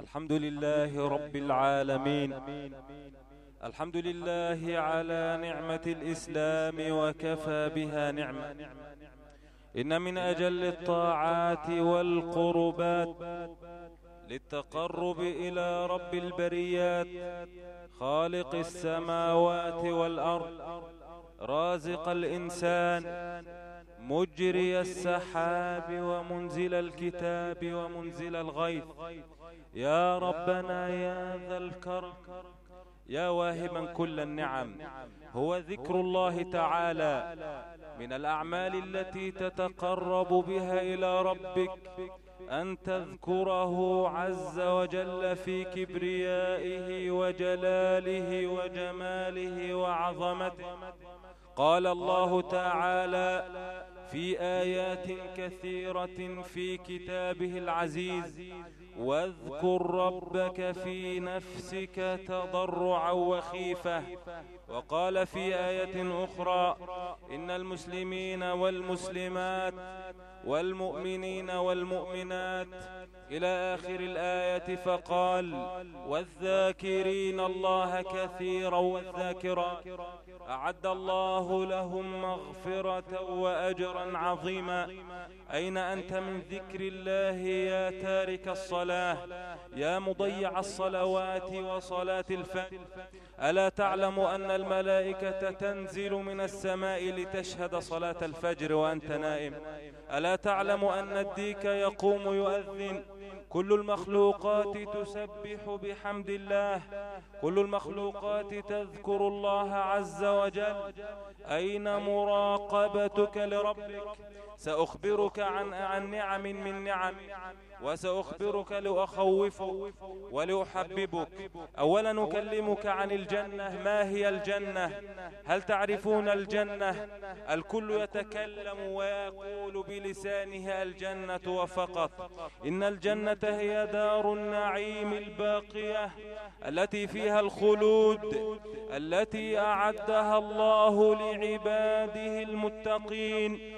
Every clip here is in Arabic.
الحمد لله رب العالمين. الحمد لله على نعمة الإسلام وكفى بها نعمة. إن من أجل الطاعات والقربات للتقرب إلى رب البريات خالق السماوات والأرض رازق الإنسان مجري السحاب ومنزل الكتاب ومنزل الغيث. يا ربنا يا ذا الكرم يا واهبا كل النعم. هو ذكر الله تعالى من الأعمال التي تتقرب بها إلى ربك أن تذكره عز وجل في كبريائه وجلاله وجماله وعظمته. قال الله تعالى في آيات كثيرة في كتابه العزيز. واذكر ربك في نفسك تضرعا وخيفة. وقال في آية أخرى إن المسلمين والمسلمات والمؤمنين والمؤمنات إلى آخر الآية فقال والذاكرين الله كثيرا والذاكرات. أعد الله لهم مغفرة وأجرا عظيما. أين أنت من ذكر الله يا تارك الصلاة؟ يا مضيع الصلوات وصلاة الفجر. ألا تعلم أن الملائكة تنزل من السماء لتشهد صلاة الفجر وأنت نائم؟ ألا تعلم أن الديك يقوم يؤذن؟ كل المخلوقات تسبح بحمد الله. كل المخلوقات تذكر الله عز وجل. أين مراقبتك لربك؟ سأخبرك عن, عن نعم من نعم وسأخبرك لأخوفك ولأحببك. أولا نكلمك عن الجنة ما هي الجنة؟ هل تعرفون الجنة؟ الكل يتكلم ويقول بلسانه الجنة وفقط. إن الجنة هي دار النعيم الباقية التي فيها الخلود التي أعدها الله لعباده المتقين.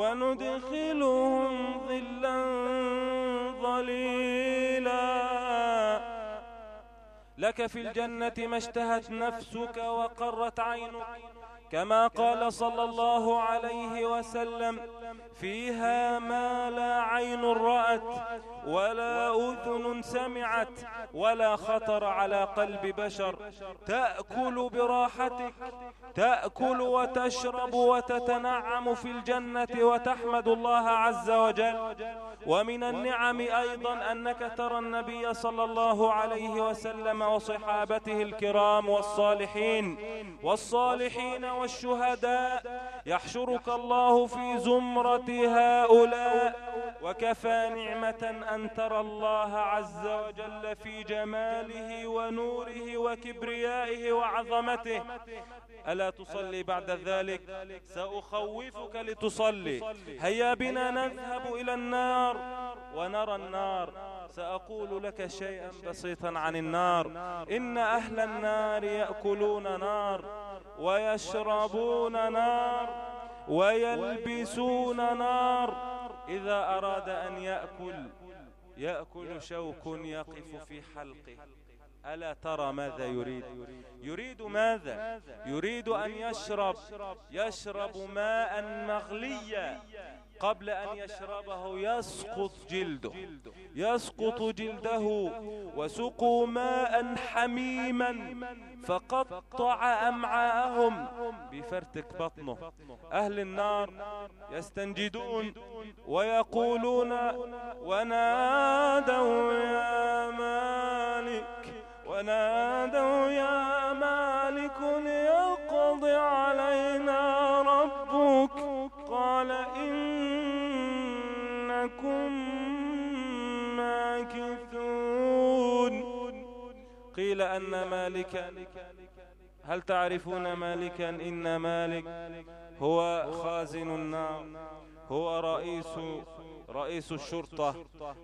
وندخلهم ظلا ظليلا. لك في الجنة ما اشتهت نفسك وقرت عينك. كما قال صلى الله عليه وسلم فيها ما لا عين رأت ولا أذن سمعت ولا خطر على قلب بشر. تأكل براحتك تأكل وتشرب وتتنعم في الجنة وتحمد الله عز وجل. ومن النعم أيضا أنك ترى النبي صلى الله عليه وسلم وصحابته الكرام والصالحين والصالحين والشهداء يحشرك الله في زمرة هؤلاء وكفى نعمة أن ترى الله عز وجل في جماله ونوره وكبريائه وعظمته. ألا تصلي بعد ذلك؟ سأخوفك لتصلي. هيا بنا نذهب إلى النار. ونرى النار. سأقول لك شيئا بسيطا عن النار. إن أهل النار يأكلون نار. ويشربون نار ويلبسون نار. إذا أراد أن يأكل يأكل شوك يقف في حلقه. ألا ترى ماذا يريد؟ يريد؟ ماذا؟ يريد أن يشرب. يشرب. ماء مغليا قبل أن يشربه يسقط جلده. يسقط جلده. وسقوا ماء حميما. فقطع أمعاءهم بفرتك بطنه. أهل النار يستنجدون. ويقولون ونادوا يا مالك ونادوا يا مالك ليقضي علينا ربك. قال إن إنكم ماكثون. قيل أن مالكا هل تعرفون مالكا؟ إن مالك هو خازن النار هو رئيس رئيس الشرطة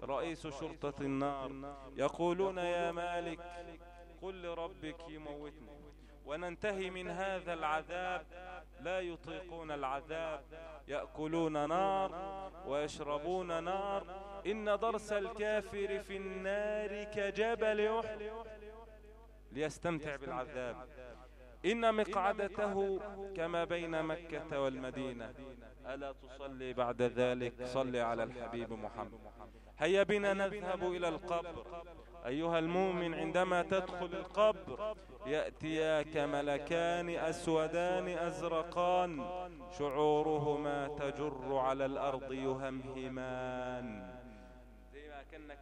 رئيس شرطة النار. يقولون يا مالك قل لربك يموتني وننتهي من هذا العذاب. لا يطيقون العذاب. يأكلون نار ويشربون نار. إن درس الكافر في النار كجبل أحد ليستمتع بالعذاب. إن مقعدته كما بين مكة والمدينة. ألا تصلي بعد ذلك؟ صلي على الحبيب محمد. هيا بنا نذهب إلى القبر. أيها المؤمن عندما تدخل القبر يأتياك ملكان أسودان أزرقان شعورهما تجر على الأرض يهمهمان.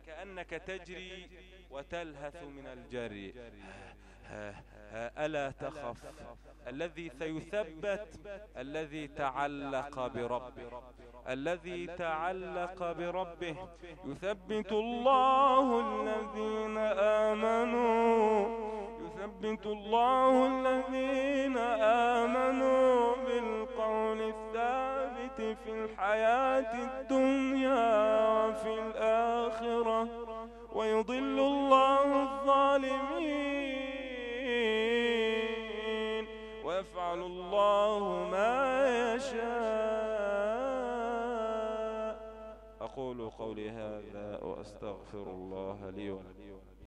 كأنك, تجري وتلهث من الجري. ألا تخف. الذي سيثبت الذي تعلق بربه. الذي تعلق بربه. يثبت الله الذين آمنوا. يثبت الله الذين آمنوا بالقول الثابت في الحياة الدنيا وفي الآخرة. ويفعل الله ما يشاء. أقول قولي هذا وأستغفر الله لي ولكم.